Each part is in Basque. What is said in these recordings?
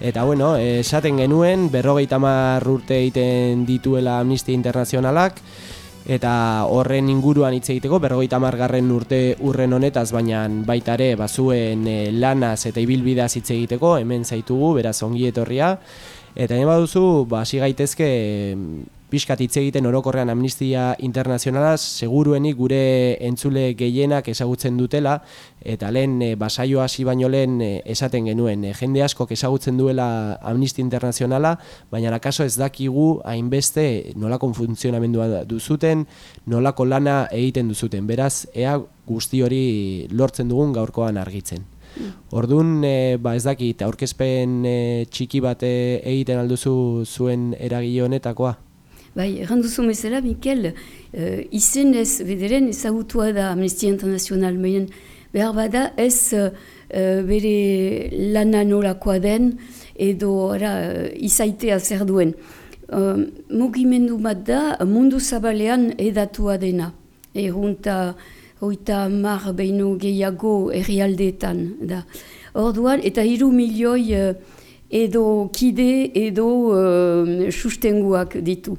Eta bueno, esaten genuen, berrogeita mar urte egiten dituela Amnistia Internazionalak, eta horren inguruan hitz egiteko, berrogeita margarren urte urren honetaz, baina baita ere, bazuen e, lanaz eta ibilbidaz hitz egiteko, hemen zaitugu, beraz ongi etorria, eta nire baduzu, ba, gaitezke, pixkat hitz egiten orokorrean amnistia internazionalaz, seguruenik gure entzule gehienak ezagutzen dutela, eta lehen e, basaio hasi baino lehen e, esaten genuen, e, jende askok ezagutzen duela amnistia internazionala, baina akaso ez dakigu hainbeste nolako funtzionamendua duzuten, nolako lana egiten duzuten, beraz, ea guzti hori lortzen dugun gaurkoan argitzen. Orduan, e, ba ez dakit, aurkezpen e, txiki bat egiten alduzu zuen eragile honetakoa? Bai, erranduzu mesela, Mikel, uh, izen ez bederen ezagutua da Amnestia Internacional, meien behar bada ez uh, bere lana nolakoa den edo ara, izaitea zer duen. Uh, mugimendu bat da mundu zabalean edatua dena. Errunta hoita mar beino gehiago herrialdeetan da. Orduan, eta hiru milioi uh, edo kide edo uh, sustenguak ditu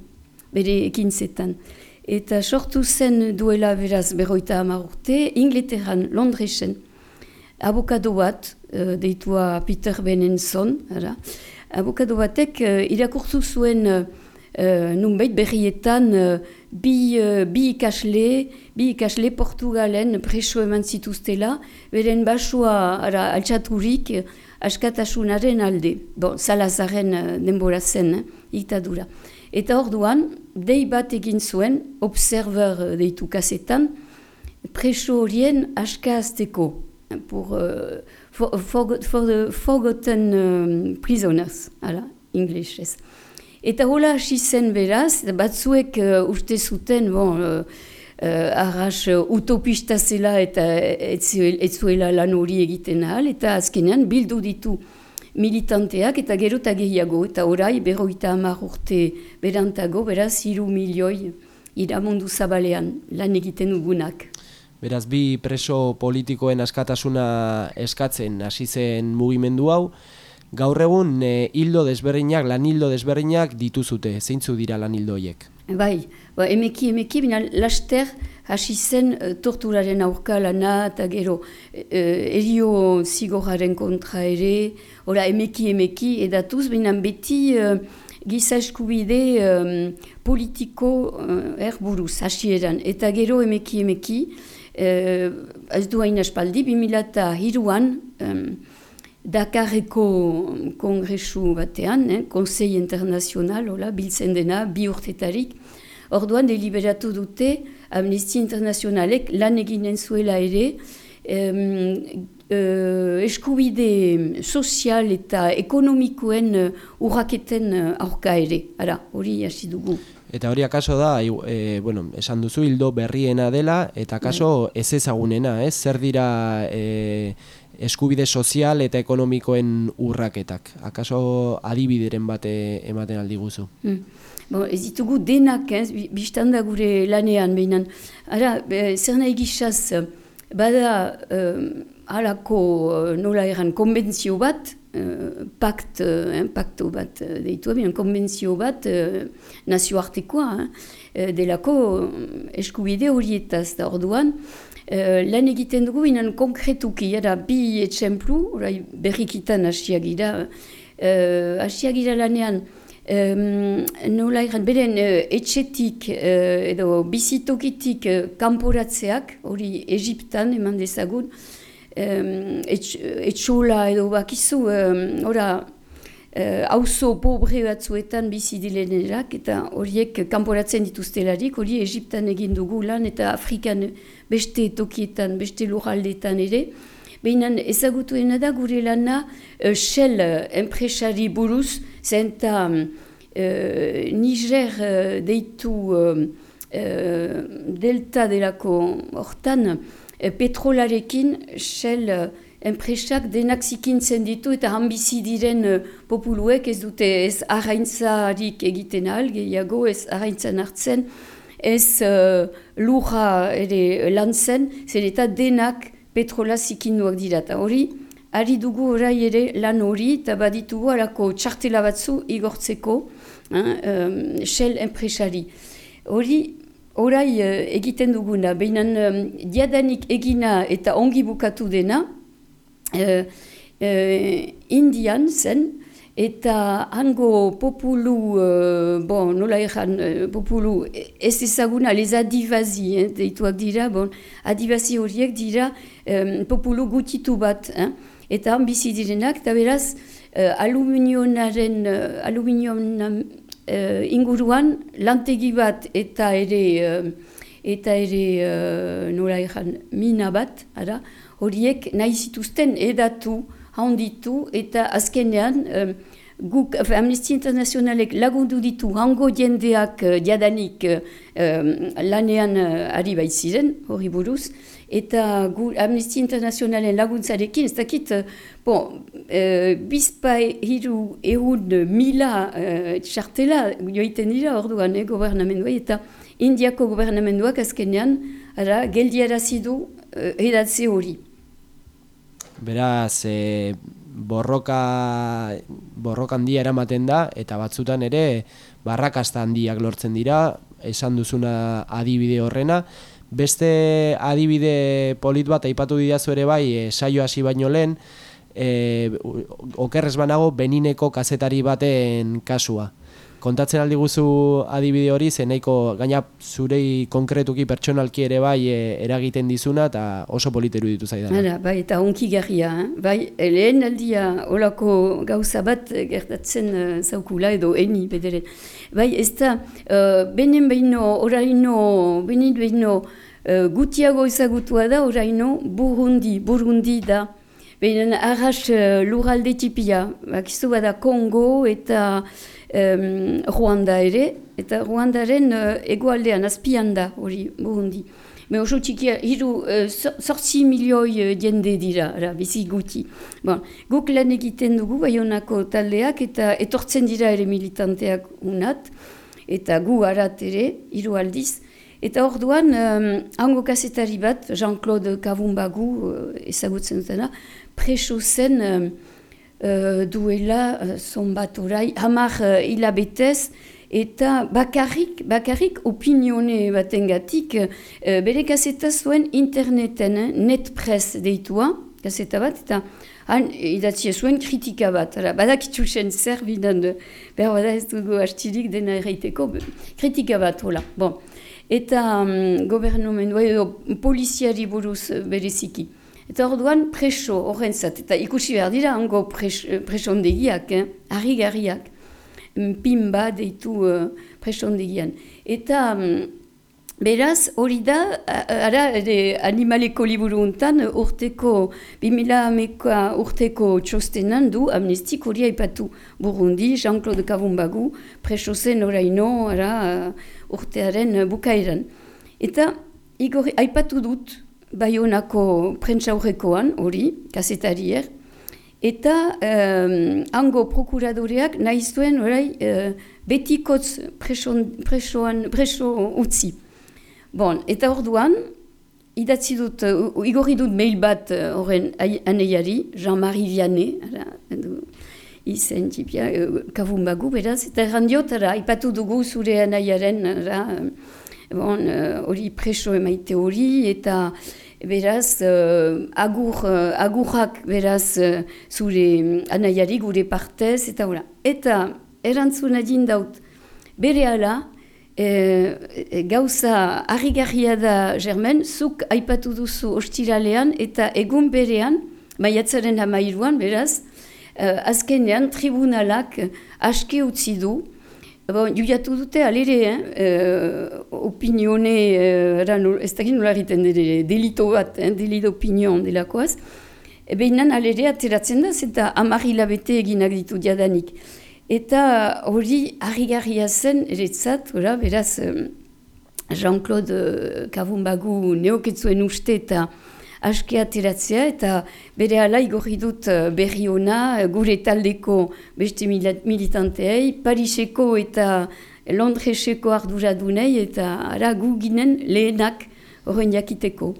bere ekintzetan. Eta sortu zen duela beraz berroita hamar urte, Ingleterran, Londresen, abokado bat, uh, deitua Peter Benenson, ara, abokado batek uh, irakurtu zuen uh, nunbait berrietan uh, bi, uh, bi ikasle, bi ikasle Portugalen preso eman zituztela, beren basua ara, altxaturik askatasunaren alde. Bon, Salazaren uh, denbora zen, eh, iktadura. Eta orduan, dei bat egin zuen, observer eh, deitu kasetan, preso horien aska azteko, pour, uh, for, for, for the forgotten uh, prisoners, ala, inglesez. Eta hola hasi zen beraz, batzuek uh, uste zuten, bon, uh, arras uh, utopista zela eta ez zuela lan hori egiten ahal, eta azkenean bildu ditu militanteak eta gero eta gehiago, eta orai berroita hamar urte berantago, beraz hiru milioi iramundu zabalean lan egiten dugunak. Beraz, bi preso politikoen askatasuna eskatzen hasi zen mugimendu hau, gaur egun e, hildo desberdinak, lan hildo desberdinak dituzute, zeintzu dira lan hildo Bai, ba, emeki, emeki, bina laster hasi zen uh, torturaren aurka lana eta gero uh, erio zigoraren kontra ere, ora emeki, emeki edatuz, bina beti uh, giza eskubide um, politiko uh, erburuz hasieran. Eta gero emeki, emeki, uh, ez du hain aspaldi, bimilata hiruan, um, Dakarreko kongresu batean, eh, Konsei Internazional, hola, biltzen dena, bi urtetarik, orduan deliberatu dute Amnistia Internazionalek lan eginen zuela ere, um, uh, eskubide sozial eta ekonomikoen uh, urraketen uh, aurka ere, ara, hori hasi dugu. Eta hori akaso da, e, bueno, esan duzu hildo berriena dela, eta akaso bai. ez ezagunena, ez? Zer dira... E, eskubide sozial eta ekonomikoen urraketak. Akaso adibideren bate ematen aldi guzu? Hmm. Bon, ez ditugu denak, ez, biztan da gure lanean behinan. Ara, zer nahi gizaz, bada uh, halako uh, nola eran konbentzio bat, uh, pakt, uh, pakto bat uh, deitu, bian konbentzio bat uh, nazioartekoa, uh, delako eskubide horietaz da orduan, Uh, lan egiten dugu inan konkretuki, era bi etxemplu, orai berrikitan hasiagira, uh, hasiagira lanean, um, nola iran, beren uh, etxetik uh, edo bizitokitik uh, kanporatzeak, hori Egiptan eman dezagun, um, etxola edo bakizu, um, ora, hauzo uh, pobre batzuetan bizi dilenerak, eta horiek kanporatzen dituztelarik, hori Egiptan egin dugu lan, eta Afrikan beste tokietan, beste lurraldetan ere. Behinan ezagutuena da gure lana uh, Shell uh, enpresari buruz, zenta uh, Niger uh, deitu uh, delta delako hortan, uh, petrolarekin Shell enpresak denak zikintzen ditu eta hanbizi diren uh, populuek ez dute ez arraintzarik egiten ahal, gehiago ez arraintzan hartzen, ez uh, lurra ere lan zen, zer eta denak petrola zikinduak dira. Hori, ari dugu orai ere lan hori, eta baditugu alako txartela batzu igortzeko, hein, shell enpresari. Hori, orai egiten duguna, behin um, diadanik egina eta ongi bukatu dena, uh, indian zen, eta hango populu, uh, bon, nola egan, uh, populu ez ezaguna, les adivazi, eh, deituak dira, bon, adivazi horiek dira um, populu gutitu bat, eh, eta han bizi direnak, eta beraz, uh, aluminionaren, uh, aluminion inguruan, lantegi bat eta ere, uh, eta ere, uh, nola egan, mina bat, ara, horiek nahi zituzten edatu, handitu, eta azkenean, guk, Amnesty Internationalek lagundu ditu hango jendeak uh, jadanik uh, lanean uh, ari baitziren, hori buruz, eta gu, Amnesty Internationalen laguntzarekin, ez dakit, bon, uh, bizpa hiru ehun mila uh, txartela joiten dira orduan eh, gobernamendua, eta Indiako gobernamenduak azkenean, ara, geldiarazidu uh, edatze hori. Beraz, e, borroka, borroka handia eramaten da, eta batzutan ere barrakasta handiak lortzen dira, esan duzuna adibide horrena. Beste adibide polit bat aipatu didazu ere bai, e, saio hasi baino lehen, e, okerrez banago benineko kazetari baten kasua kontatzen aldi guzu adibide hori, ze nahiko gaina zurei konkretuki pertsonalki ere bai e, eragiten dizuna eta oso politeru ditu zaidan. Hala, bai, eta onki garria, eh? bai, lehen aldia olako gauza bat gertatzen uh, zaukula edo eni bederen. Bai, ez da, uh, benen behino, oraino, benen behino, uh, gutiago ezagutua da, oraino, burundi, burundi da, Beinen arras uh, lurralde tipia, bakizu bada Kongo eta um, Ruanda ere, eta Ruandaren uh, egoaldean azpian da hori burundi. Me oso txikia, hiru, sortzi uh, milioi uh, dira, ara, bizi guti. Bon, guk lan egiten dugu, baionako taldeak, eta etortzen dira ere militanteak unat, eta gu arat ere, hiru aldiz, Eta orduan, um, hango Jean-Claude Kavumbagu, uh, ezagutzen zena, preso zen uh, duela uh, hamar uh, eta bakarrik, bakarrik opinione batengatik, uh, bere zuen interneten, eh, net press deitua, kaseta bat, eta han idatzi zuen kritika bat. Zen zer bidan, behar bada ez dugu hastirik. Bon. Eta um, gobernumendua edo poliziari buruz bereziki. Eta orduan preso horrentzat, eta ikusi behar dira hango presondegiak, eh? harri-garriak, pimba deitu uh, presondegian. Eta um, beraz hori da, ara animaleko liburu untan urteko, bimila ameka urteko txostenan du amnestik hori haipatu Burundi, Jean-Claude Kavumbagu, preso zen oraino, ara, urtearen bukaeran. Eta igor, haipatu dut, Baionako prentsaurrekoan, hori, kasetarier, eta um, hango prokuradoreak nahi zuen orai, uh, betikotz presoan, preso utzi. Bon, eta orduan, idatzi dut, uh, igorri dut mail bat horren uh, aneiari, Jean-Marie Vianney, ara, edo, izen tipia, uh, kavumbagu, beraz, eta errandiotara, ipatu dugu zure anaiaren, ara, bon, uh, hori preso emaite hori, eta beraz, uh, agur, uh, agurrak beraz uh, zure um, anaiari gure partez, eta hola. Eta erantzuna daut, bere ala, e, gauza harrigarria da germen, zuk aipatu duzu ostiralean, eta egun berean, maiatzaren hamairuan, beraz, uh, azkenean tribunalak aske utzi du, Bon, juiatu dute, alere, eh? uh, opinione, uh, ez da nola egiten dira, delito bat, eh? delito opinion delakoaz. E behinan alere ateratzen da, eta amarri labete eginak ditu diadanik. Eta hori harrigarria zen, eretzat, beraz, Jean-Claude Kavumbagu neoketzuen uste eta aski ateratzea eta bere ala igorri dut eh, berri ona eh, gure taldeko beste militanteei, Pariseko eta Londreseko arduradunei eta ara gu ginen lehenak horren jakiteko.